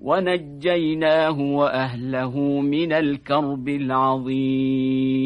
ونجيناه وأهله من الكرب العظيم.